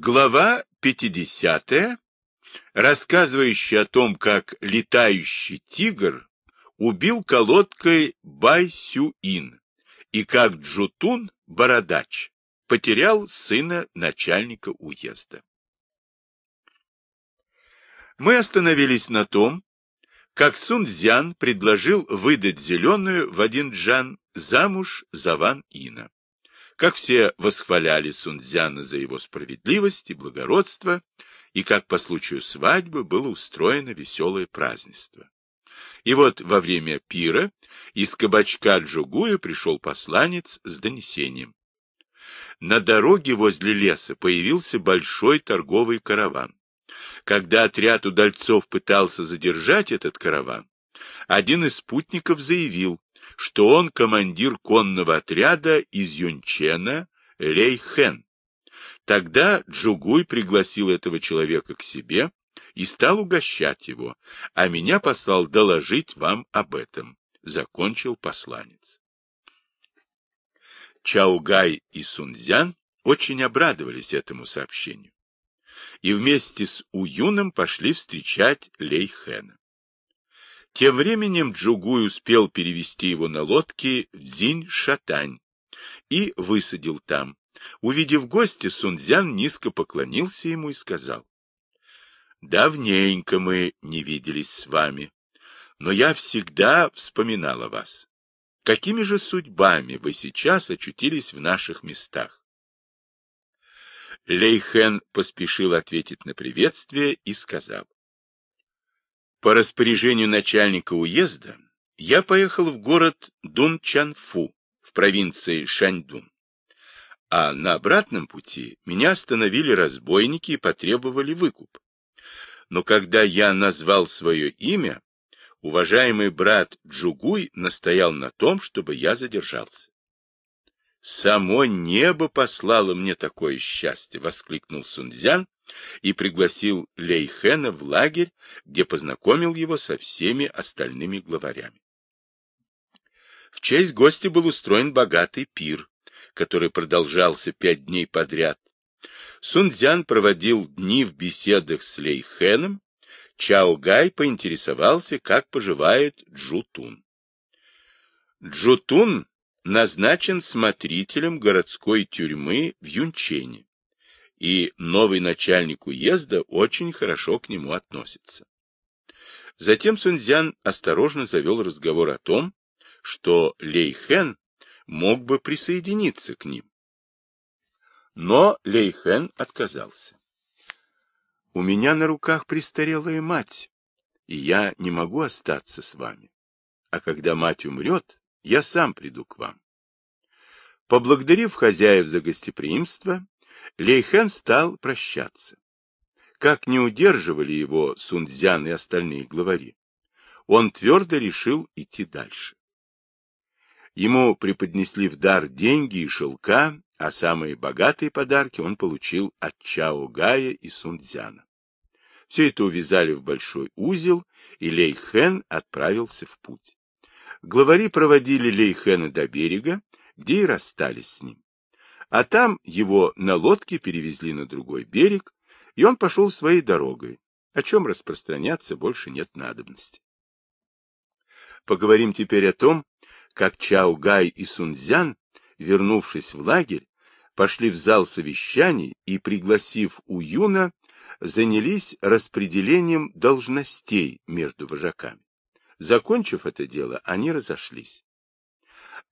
Глава 50, рассказывающая о том, как летающий тигр убил колодкой Байсюин и как Джутун, бородач, потерял сына начальника уезда. Мы остановились на том, как Сунцзян предложил выдать зеленую в один джан замуж за Ван Ина как все восхваляли Сунцзяна за его справедливость и благородство, и как по случаю свадьбы было устроено веселое празднество. И вот во время пира из кабачка Джугуя пришел посланец с донесением. На дороге возле леса появился большой торговый караван. Когда отряд удальцов пытался задержать этот караван, один из спутников заявил, что он командир конного отряда из Юнчена Лейхен. Тогда Джугуй пригласил этого человека к себе и стал угощать его, а меня послал доложить вам об этом, — закончил посланец. Чаугай и Сунцзян очень обрадовались этому сообщению и вместе с Уюном пошли встречать Лейхена. Тем временем Джугуй успел перевести его на лодке в Дзинь-Шатань и высадил там. Увидев гостя, Сунцзян низко поклонился ему и сказал, «Давненько мы не виделись с вами, но я всегда вспоминал о вас. Какими же судьбами вы сейчас очутились в наших местах?» Лейхен поспешил ответить на приветствие и сказал, по распоряжению начальника уезда я поехал в город Дунчанфу в провинции Шаньдун. А на обратном пути меня остановили разбойники и потребовали выкуп. Но когда я назвал свое имя, уважаемый брат Джугуй настоял на том, чтобы я задержался. «Само небо послало мне такое счастье!» — воскликнул Сунцзян и пригласил Лейхена в лагерь, где познакомил его со всеми остальными главарями. В честь гостя был устроен богатый пир, который продолжался пять дней подряд. Сунцзян проводил дни в беседах с Лейхеном, Чао Гай поинтересовался, как поживает Джутун. Джутун назначен смотрителем городской тюрьмы в Юнчене и новый начальник уезда очень хорошо к нему относится. Затем Сунцзян осторожно завел разговор о том, что Лейхен мог бы присоединиться к ним. Но Лейхен отказался. «У меня на руках престарелая мать, и я не могу остаться с вами. А когда мать умрет, я сам приду к вам». Поблагодарив хозяев за гостеприимство, Лейхен стал прощаться. Как не удерживали его Сунцзян и остальные главари, он твердо решил идти дальше. Ему преподнесли в дар деньги и шелка, а самые богатые подарки он получил от Чао Гая и Сунцзяна. Все это увязали в большой узел, и Лейхен отправился в путь. Главари проводили Лейхена до берега, где и расстались с ним. А там его на лодке перевезли на другой берег, и он пошел своей дорогой, о чем распространяться больше нет надобности. Поговорим теперь о том, как Чао Гай и Сунцзян, вернувшись в лагерь, пошли в зал совещаний и, пригласив Уюна, занялись распределением должностей между вожаками. Закончив это дело, они разошлись.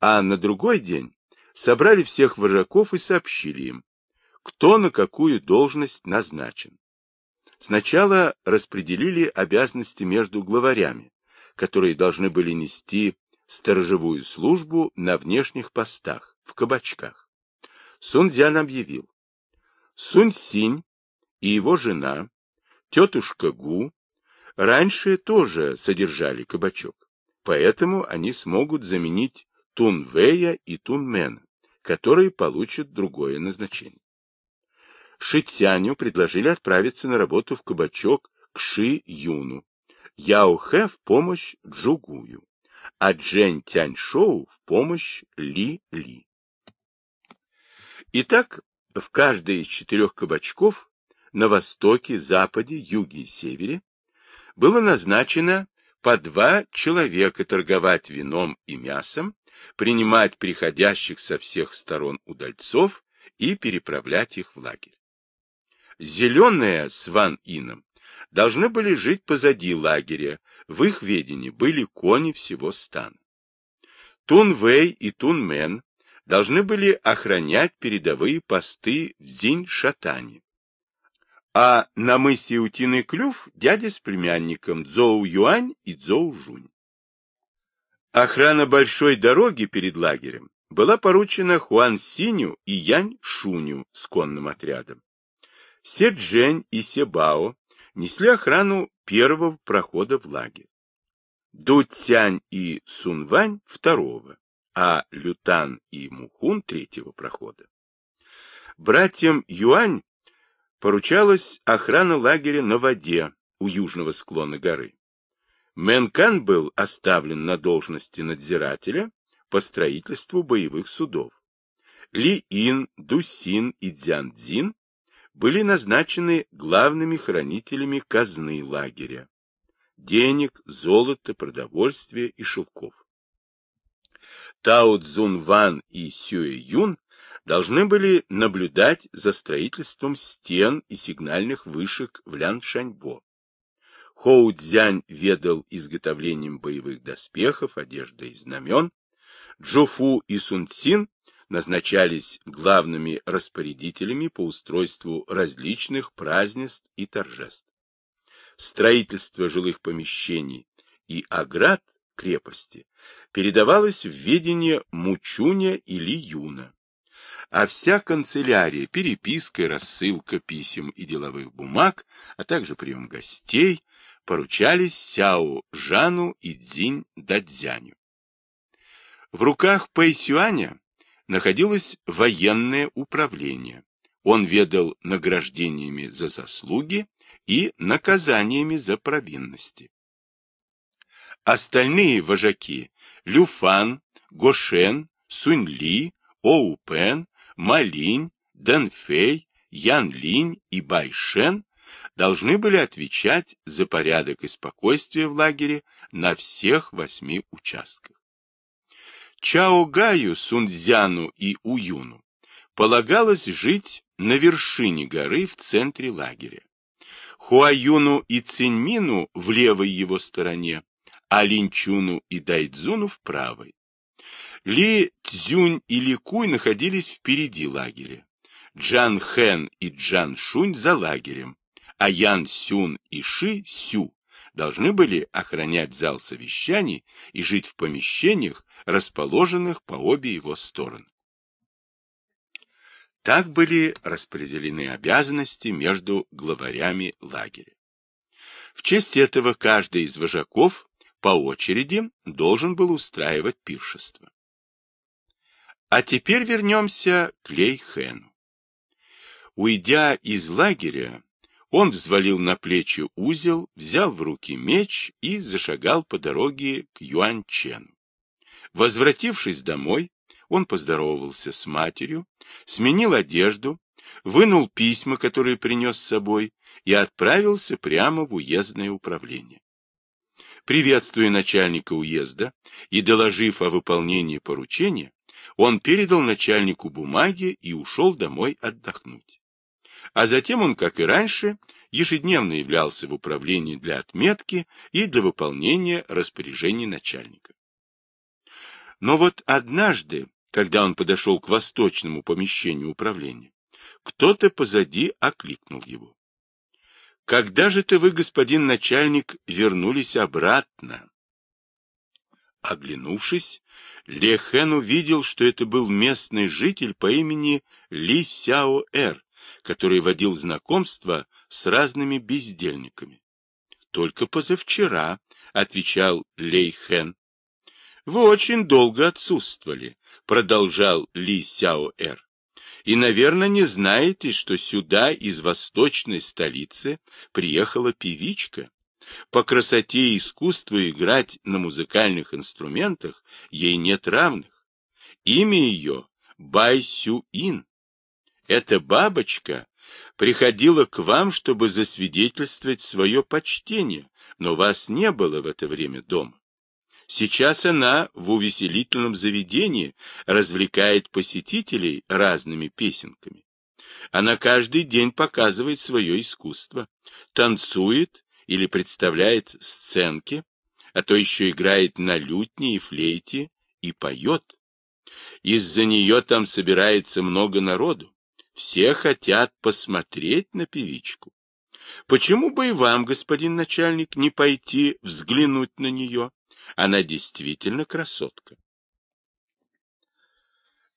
А на другой день собрали всех вожаков и сообщили им, кто на какую должность назначен. Сначала распределили обязанности между главарями, которые должны были нести сторожевую службу на внешних постах, в кабачках. Сунцзян объявил, Сунь Синь и его жена, тетушка Гу, раньше тоже содержали кабачок, поэтому они смогут заменить Тунвея и Тунмена которые получат другое назначение. Шитяню предложили отправиться на работу в кабачок к Ши Юну, Яо Хэ в помощь Джугую, а Джень Тяньшоу в помощь Ли Ли. Итак, в каждой из четырех кабачков на востоке, западе, юге и севере было назначено по два человека торговать вином и мясом, принимать приходящих со всех сторон удальцов и переправлять их в лагерь. Зеленые с Ван Ином должны были жить позади лагеря, в их ведении были кони всего стана. Тун-Вэй и Тун-Мен должны были охранять передовые посты в Зинь-Шатане. А на мысе Утиный Клюв дядя с племянником Цзоу-Юань и Цзоу-Жунь. Охрана большой дороги перед лагерем была поручена Хуан Синю и Янь Шуню с конным отрядом. Се Джень и Себао несли охрану первого прохода в лагерь. Ду Цянь и Сунвань второго, а Лютан и Мухун третьего прохода. Братьям Юань поручалась охрана лагеря на воде у южного склона горы. Мэнкан был оставлен на должности надзирателя по строительству боевых судов. Ли Ин, Дусин и Дзян были назначены главными хранителями казны лагеря. Денег, золота, продовольствия и шелков. Тао Цзун Ван и Сюэ Юн должны были наблюдать за строительством стен и сигнальных вышек в Ляншаньбо. Хоу Цзянь ведал изготовлением боевых доспехов, одежды и знамен. Джофу и Сун Цин назначались главными распорядителями по устройству различных празднеств и торжеств. Строительство жилых помещений и оград крепости передавалось в ведение Мучуня или Юна. А вся канцелярия, переписка и рассылка писем и деловых бумаг, а также прием гостей, поручались Сяо Жану и Цзинь Дадзяню. В руках Пэйсюаня находилось военное управление. Он ведал награждениями за заслуги и наказаниями за провинности. Остальные вожаки – Люфан, Гошен, Суньли, Оупен, Малинь, Дэнфэй, Янлинь и Байшен должны были отвечать за порядок и спокойствие в лагере на всех восьми участках. Чао Гаю, Сунцзяну и Уюну полагалось жить на вершине горы в центре лагеря. Хуаюну и Циньмину в левой его стороне, а Линчуну и Дайдзуну в правой. Ли Цзюнь и Ли Куй находились впереди лагеря. Джан Хэн и Джан Шунь за лагерем, а Ян Сюн и Ши Сю должны были охранять зал совещаний и жить в помещениях, расположенных по обе его стороны. Так были распределены обязанности между главарями лагеря. В честь этого каждый из вожаков по очереди должен был устраивать пиршество. А теперь вернемся к Лейхену. Уйдя из лагеря, он взвалил на плечи узел, взял в руки меч и зашагал по дороге к Юанчену. Возвратившись домой, он поздоровался с матерью, сменил одежду, вынул письма, которые принес с собой, и отправился прямо в уездное управление. Приветствуя начальника уезда и доложив о выполнении поручения, он передал начальнику бумаги и ушел домой отдохнуть а затем он, как и раньше, ежедневно являлся в управлении для отметки и для выполнения распоряжений начальника. Но вот однажды, когда он подошел к восточному помещению управления, кто-то позади окликнул его. «Когда же ты вы, господин начальник, вернулись обратно?» Оглянувшись, Лехен увидел, что это был местный житель по имени Ли Сяо-Эр, который водил знакомство с разными бездельниками. Только позавчера, — отвечал Лей Хэн. Вы очень долго отсутствовали, — продолжал Ли Сяо Эр. И, наверное, не знаете, что сюда из восточной столицы приехала певичка. По красоте и искусству играть на музыкальных инструментах ей нет равных. Имя ее Бай Сю Ин. Эта бабочка приходила к вам, чтобы засвидетельствовать свое почтение, но вас не было в это время дома. Сейчас она в увеселительном заведении развлекает посетителей разными песенками. Она каждый день показывает свое искусство, танцует или представляет сценки, а то еще играет на лютне и флейте и поет. Из-за нее там собирается много народу. Все хотят посмотреть на певичку. Почему бы и вам, господин начальник, не пойти взглянуть на нее? Она действительно красотка.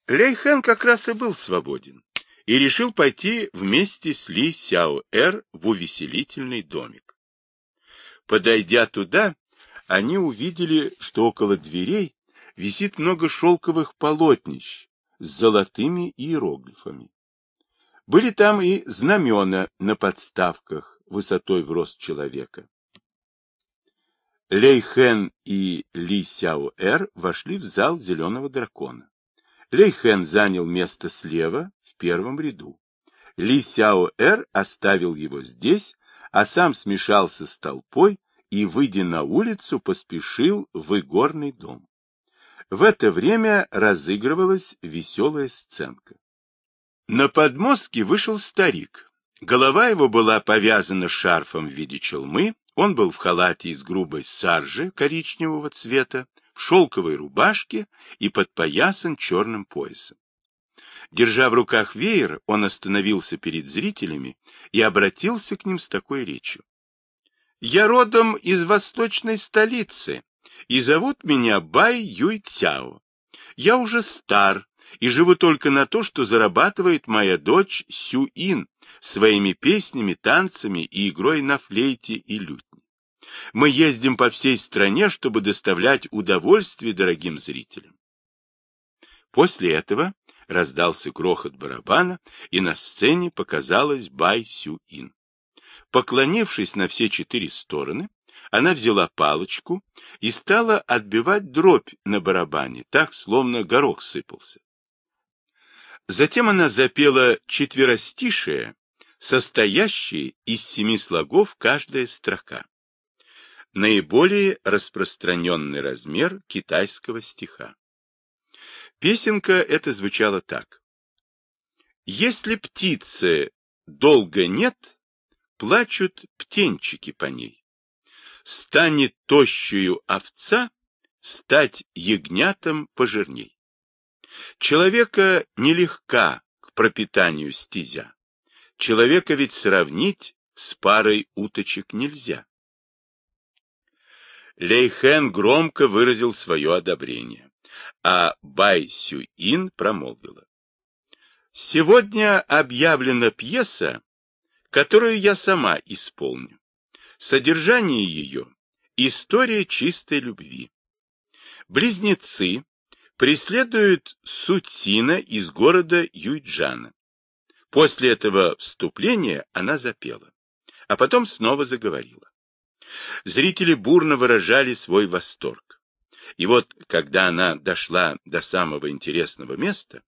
Лейхэн как раз и был свободен и решил пойти вместе с Ли Сяо-Эр в увеселительный домик. Подойдя туда, они увидели, что около дверей висит много шелковых полотнищ с золотыми иероглифами. Были там и знамена на подставках высотой в рост человека. Лей Хэн и Ли Сяо Эр вошли в зал зеленого дракона. Лей Хэн занял место слева, в первом ряду. Ли Сяо Эр оставил его здесь, а сам смешался с толпой и, выйдя на улицу, поспешил в игорный дом. В это время разыгрывалась веселая сценка. На подмостке вышел старик. Голова его была повязана шарфом в виде челмы, он был в халате из грубой саржи коричневого цвета, в шелковой рубашке и подпоясан черным поясом. Держа в руках веер, он остановился перед зрителями и обратился к ним с такой речью. «Я родом из восточной столицы, и зовут меня Бай Юй Цяо. Я уже стар и живу только на то, что зарабатывает моя дочь Сю Ин своими песнями, танцами и игрой на флейте и лютне. Мы ездим по всей стране, чтобы доставлять удовольствие дорогим зрителям. После этого раздался грохот барабана, и на сцене показалась Бай Сю Ин. Поклонившись на все четыре стороны, она взяла палочку и стала отбивать дробь на барабане, так, словно горох сыпался. Затем она запела четверостишие, состоящее из семи слогов каждая строка наиболее распространенный размер китайского стиха. Песенка эта звучала так. Если птицы долго нет, плачут птенчики по ней. Станет тощую овца, стать ягнятом пожирней. Человека нелегка к пропитанию стезя. Человека ведь сравнить с парой уточек нельзя. Лейхен громко выразил свое одобрение, а Бай Сюин промолвила. Сегодня объявлена пьеса, которую я сама исполню. Содержание ее – история чистой любви. Близнецы преследуют Сутина из города Юйджана. После этого вступления она запела, а потом снова заговорила. Зрители бурно выражали свой восторг. И вот, когда она дошла до самого интересного места,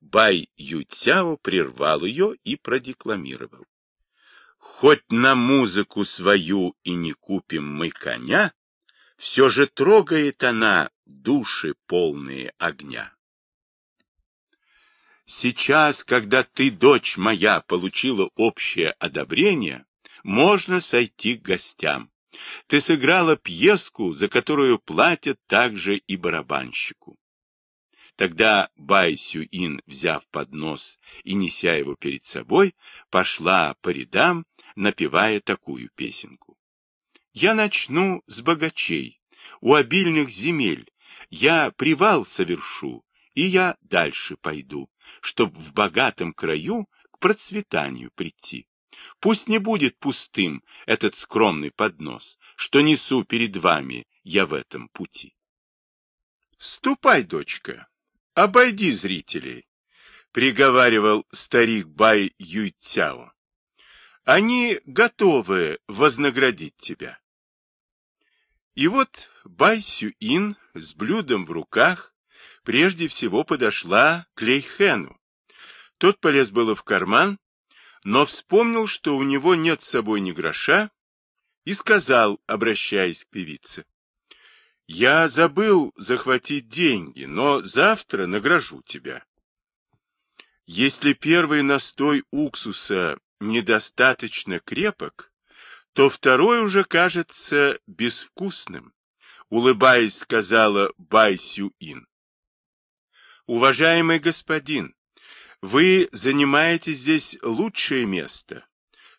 Бай Ютяо прервал ее и продекламировал. Хоть на музыку свою и не купим мы коня, все же трогает она души полные огня. Сейчас, когда ты, дочь моя, получила общее одобрение, можно сойти к гостям. Ты сыграла пьеску, за которую платят также и барабанщику. Тогда Бай Сюин, взяв поднос и неся его перед собой, пошла по рядам, напевая такую песенку. Я начну с богачей, у обильных земель, я привал совершу, и я дальше пойду, чтоб в богатом краю к процветанию прийти. Пусть не будет пустым этот скромный поднос, что несу перед вами я в этом пути. Ступай, дочка, обойди зрителей, приговаривал старик Бай Юйцяо. Они готовы вознаградить тебя. И вот Бай Сюин с блюдом в руках прежде всего подошла к Лейхену, Тот полез было в карман, но вспомнил, что у него нет с собой ни гроша, и сказал, обращаясь к певице, «Я забыл захватить деньги, но завтра награжу тебя». Если первый настой уксуса недостаточно крепок, то второй уже кажется безвкусным, улыбаясь, сказала Бай Сюин. Уважаемый господин, вы занимаете здесь лучшее место,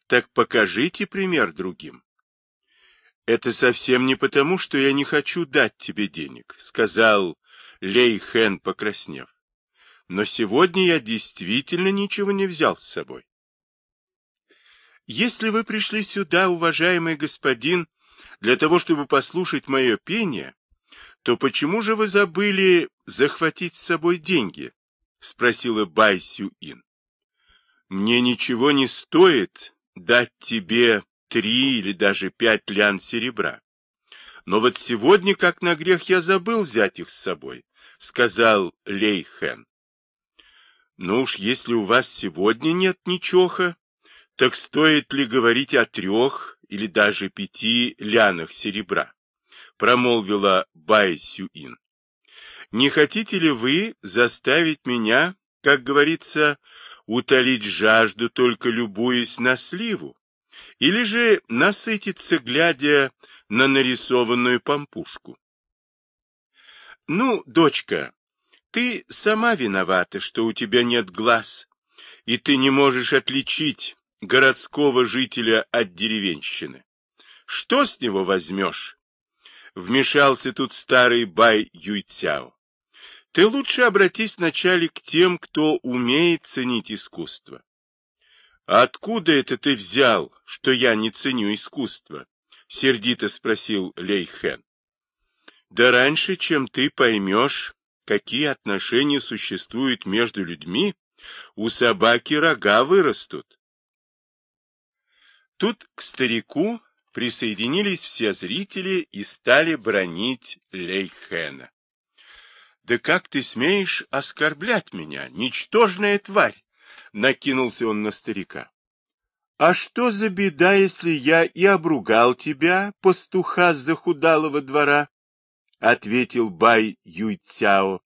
так покажите пример другим. Это совсем не потому, что я не хочу дать тебе денег, сказал Лей Хэн, покраснев но сегодня я действительно ничего не взял с собой. Если вы пришли сюда, уважаемый господин, для того, чтобы послушать мое пение, то почему же вы забыли захватить с собой деньги? — спросила Бай Сюин. — Мне ничего не стоит дать тебе три или даже пять лян серебра. Но вот сегодня, как на грех, я забыл взять их с собой, — сказал Лей Хэн. Ну уж если у вас сегодня нет ничего, так стоит ли говорить о трех или даже пяти лянах серебра? Промолвила Бай Сюин. Не хотите ли вы заставить меня, как говорится, утолить жажду, только любуясь на сливу? Или же насытиться, глядя на нарисованную пампушку? Ну, дочка, ты сама виновата, что у тебя нет глаз, и ты не можешь отличить городского жителя от деревенщины. Что с него возьмешь? Вмешался тут старый Бай Юйцяо. Ты лучше обратись вначале к тем, кто умеет ценить искусство. Откуда это ты взял, что я не ценю искусство? Сердито спросил Лей Хэн. Да раньше, чем ты поймешь, какие отношения существуют между людьми, у собаки рога вырастут. Тут к старику присоединились все зрители и стали бронить Лейхена. «Да как ты смеешь оскорблять меня, ничтожная тварь!» — накинулся он на старика. «А что за беда, если я и обругал тебя, пастуха с захудалого двора?» ответил Бай Юйцяо.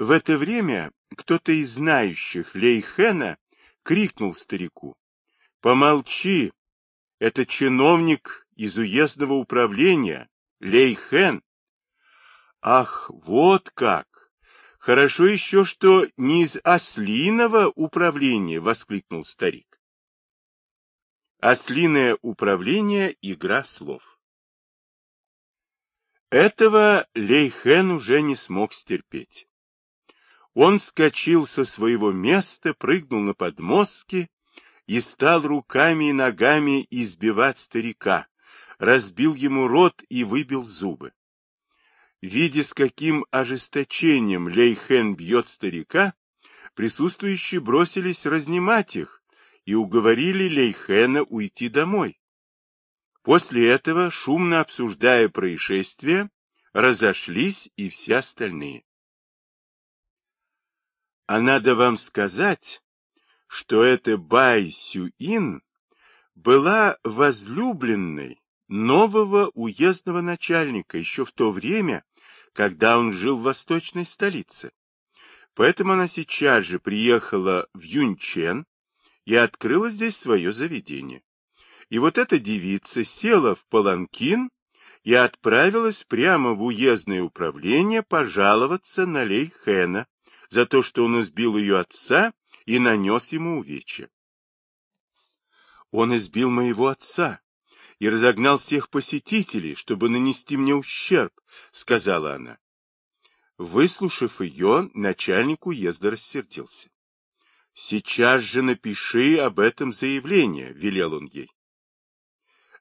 В это время кто-то из знающих Лейхена крикнул старику. «Помолчи! Это чиновник из уездного управления, Лейхен!» «Ах, вот как! Хорошо еще, что не из ослиного управления!» — воскликнул старик. Ослиное управление — игра слов. Этого Лейхен уже не смог стерпеть. Он вскочил со своего места, прыгнул на подмостки и стал руками и ногами избивать старика, разбил ему рот и выбил зубы. Видя, с каким ожесточением Лейхен бьет старика, присутствующие бросились разнимать их и уговорили Лейхена уйти домой. После этого, шумно обсуждая происшествие, разошлись и все остальные. А надо вам сказать, что эта Бай Сюин была возлюбленной нового уездного начальника еще в то время, когда он жил в восточной столице. Поэтому она сейчас же приехала в Юнчен и открыла здесь свое заведение. И вот эта девица села в паланкин и отправилась прямо в уездное управление пожаловаться на Лейхена за то, что он избил ее отца и нанес ему увечья. Он избил моего отца и разогнал всех посетителей, чтобы нанести мне ущерб, — сказала она. Выслушав ее, начальник уезда рассердился. — Сейчас же напиши об этом заявление, — велел он ей.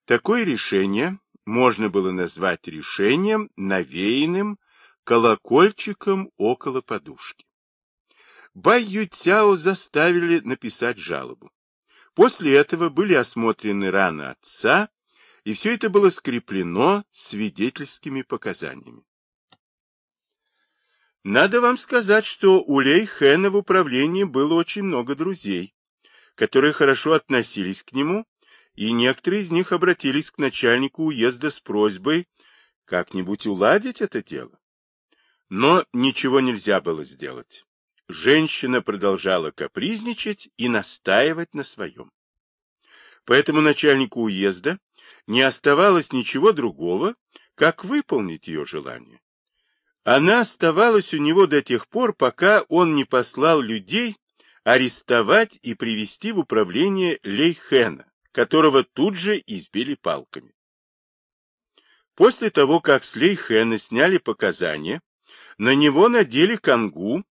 Такое решение можно было назвать решением, навеянным колокольчиком около подушки. Бай Ютяо заставили написать жалобу. После этого были осмотрены раны отца, и все это было скреплено свидетельскими показаниями. Надо вам сказать, что у Лей Хэна в управлении было очень много друзей, которые хорошо относились к нему, и некоторые из них обратились к начальнику уезда с просьбой как-нибудь уладить это дело. Но ничего нельзя было сделать. Женщина продолжала капризничать и настаивать на своем. Поэтому начальнику уезда не оставалось ничего другого, как выполнить ее желание. Она оставалась у него до тех пор, пока он не послал людей арестовать и привести в управление Лейхена, которого тут же избили палками. После того, как с Лейхена сняли показания, на него надели конгу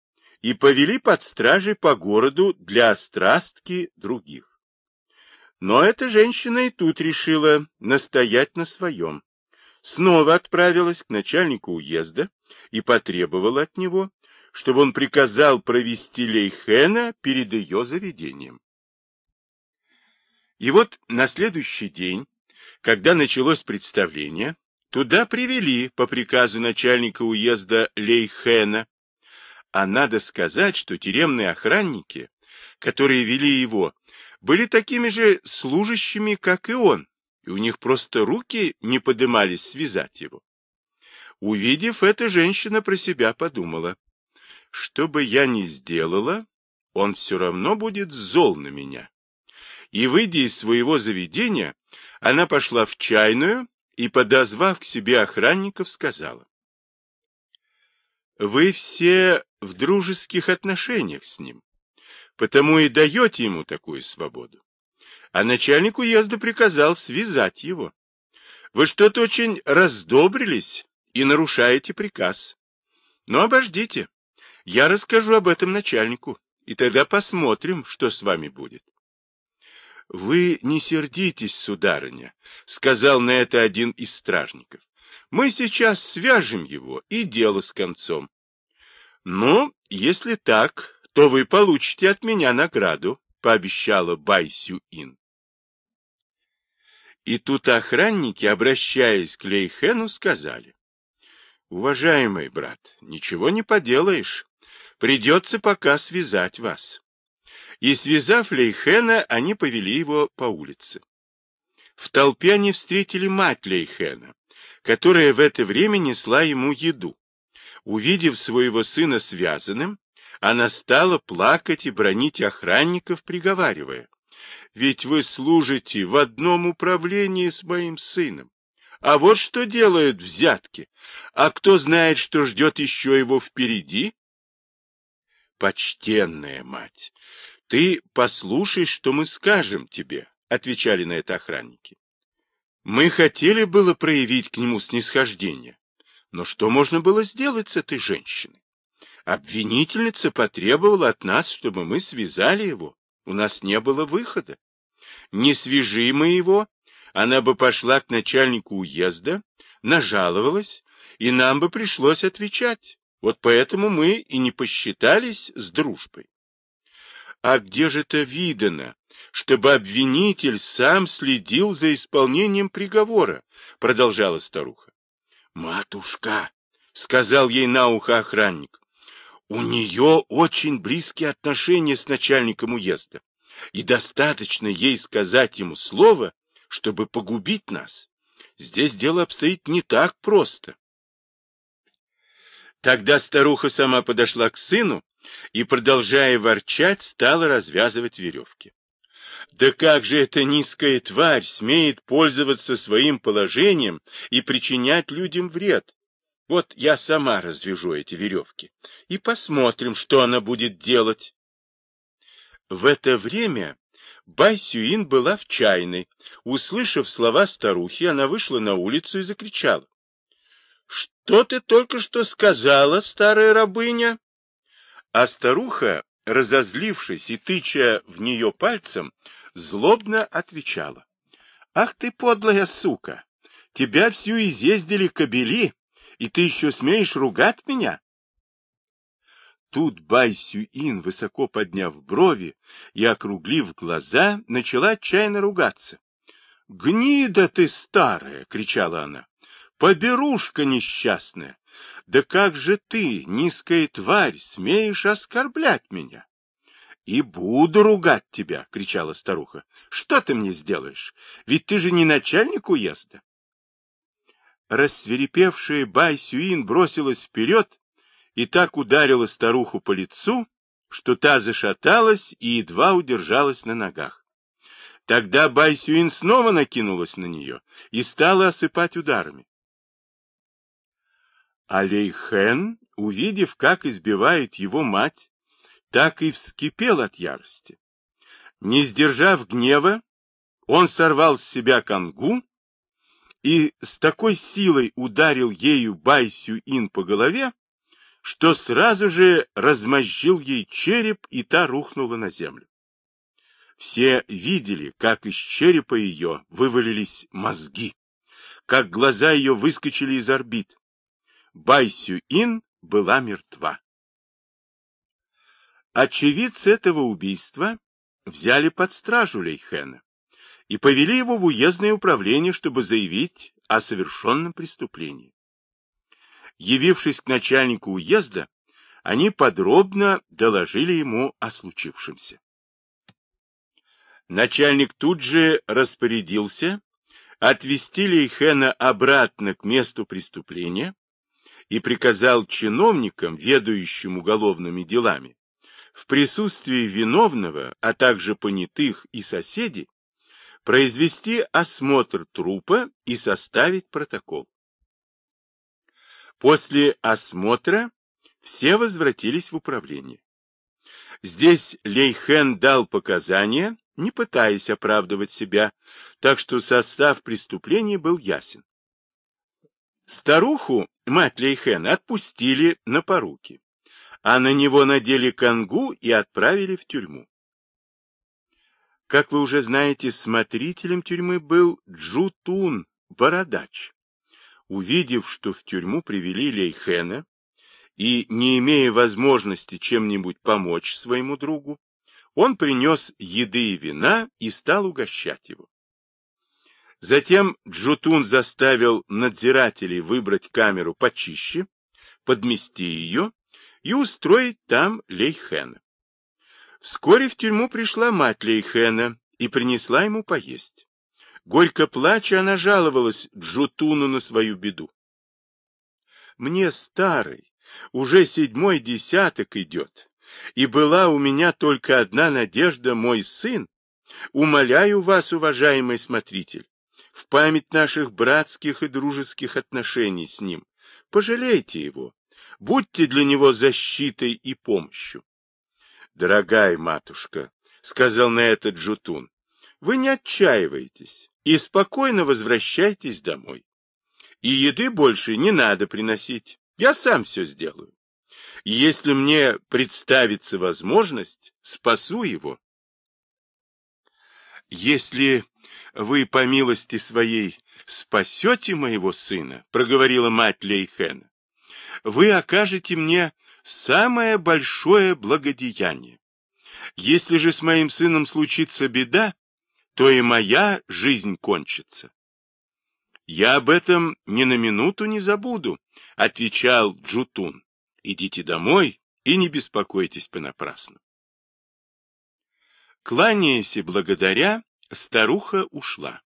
и повели под стражей по городу для острастки других. Но эта женщина и тут решила настоять на своем. Снова отправилась к начальнику уезда и потребовала от него, чтобы он приказал провести Лейхена перед ее заведением. И вот на следующий день, когда началось представление, туда привели по приказу начальника уезда Лейхена, а надо сказать, что тюремные охранники, которые вели его, были такими же служащими, как и он, и у них просто руки не подымались связать его. Увидев это, женщина про себя подумала. Что бы я ни сделала, он все равно будет зол на меня. И, выйдя из своего заведения, она пошла в чайную и, подозвав к себе охранников, сказала. Вы все в дружеских отношениях с ним, потому и даете ему такую свободу. А начальник уезда приказал связать его. Вы что-то очень раздобрились и нарушаете приказ. Но обождите, я расскажу об этом начальнику, и тогда посмотрим, что с вами будет. — Вы не сердитесь, сударыня, — сказал на это один из стражников. — Мы сейчас свяжем его, и дело с концом. — Ну, если так, то вы получите от меня награду, — пообещала Бай Сюин. И тут охранники, обращаясь к Лейхену, сказали. Уважаемый брат, ничего не поделаешь. Придется пока связать вас. И связав Лейхена, они повели его по улице. В толпе они встретили мать Лейхена, которая в это время несла ему еду. Увидев своего сына связанным, она стала плакать и бронить охранников, приговаривая, «Ведь вы служите в одном управлении с моим сыном. А вот что делают взятки. А кто знает, что ждет еще его впереди? Почтенная мать, ты послушай, что мы скажем тебе, отвечали на это охранники. Мы хотели было проявить к нему снисхождение, но что можно было сделать с этой женщиной? Обвинительница потребовала от нас, чтобы мы связали его. У нас не было выхода. Не свяжи мы его, она бы пошла к начальнику уезда, нажаловалась, и нам бы пришлось отвечать. Вот поэтому мы и не посчитались с дружбой. А где же это видано, чтобы обвинитель сам следил за исполнением приговора? Продолжала старуха. Матушка, сказал ей на ухо охранник, у нее очень близкие отношения с начальником уезда, и достаточно ей сказать ему слово, чтобы погубить нас. Здесь дело обстоит не так просто. Тогда старуха сама подошла к сыну и, продолжая ворчать, стала развязывать веревки. Да как же эта низкая тварь смеет пользоваться своим положением и причинять людям вред? Вот я сама развяжу эти веревки и посмотрим, что она будет делать. В это время Бай Сюин была в чайной. Услышав слова старухи, она вышла на улицу и закричала. — Что ты только что сказала, старая рабыня? А старуха, разозлившись и тыча в нее пальцем, злобно отвечала. — Ах ты, подлая сука! Тебя всю изъездили кобели, и ты еще смеешь ругать меня? Тут Бай Сюин, высоко подняв брови и округлив глаза, начала отчаянно ругаться. — Гнида ты старая! — кричала она. Поберушка несчастная! Да как же ты, низкая тварь, смеешь оскорблять меня? И буду ругать тебя, кричала старуха. Что ты мне сделаешь? Ведь ты же не начальник уезда. Рассверепевшая Бай Сюин бросилась вперед и так ударила старуху по лицу, что та зашаталась и едва удержалась на ногах. Тогда Бай Сюин снова накинулась на нее и стала осыпать ударами. Алейхен, увидев, как избивает его мать, так и вскипел от ярости. Не сдержав гнева, он сорвал с себя конгу и с такой силой ударил ею Байсю-Ин по голове, что сразу же размозжил ей череп, и та рухнула на землю. Все видели, как из черепа ее вывалились мозги, как глаза ее выскочили из орбит. Байсю-Ин была мертва. Очевидцы этого убийства взяли под стражу Лейхена и повели его в уездное управление, чтобы заявить о совершенном преступлении. Явившись к начальнику уезда, они подробно доложили ему о случившемся. Начальник тут же распорядился отвести Лейхена обратно к месту преступления и приказал чиновникам, ведающим уголовными делами, в присутствии виновного, а также понятых и соседей, произвести осмотр трупа и составить протокол. После осмотра все возвратились в управление. Здесь Лейхен дал показания, не пытаясь оправдывать себя, так что состав преступления был ясен. Старуху, мать Лейхена, отпустили на поруки а на него надели конгу и отправили в тюрьму. Как вы уже знаете, смотрителем тюрьмы был Джутун, бородач. Увидев, что в тюрьму привели Лейхена, и, не имея возможности чем-нибудь помочь своему другу, он принес еды и вина и стал угощать его. Затем Джутун заставил надзирателей выбрать камеру почище, подмести ее и устроить там Лейхена. Вскоре в тюрьму пришла мать Лейхена и принесла ему поесть. Горько плача, она жаловалась Джутуну на свою беду. «Мне старый, уже седьмой десяток идет, и была у меня только одна надежда, мой сын. Умоляю вас, уважаемый смотритель, в память наших братских и дружеских отношений с ним, пожалейте его Будьте для него защитой и помощью. — Дорогая матушка, — сказал на это Джутун, — вы не отчаивайтесь и спокойно возвращайтесь домой. И еды больше не надо приносить, я сам все сделаю. Если мне представится возможность, спасу его. Если вы, по милости своей, спасете моего сына, — проговорила мать Лейхена, вы окажете мне самое большое благодеяние. Если же с моим сыном случится беда, то и моя жизнь кончится. Я об этом ни на минуту не забуду, отвечал Джутун. Идите домой и не беспокойтесь понапрасну. Кланяясь и благодаря, старуха ушла.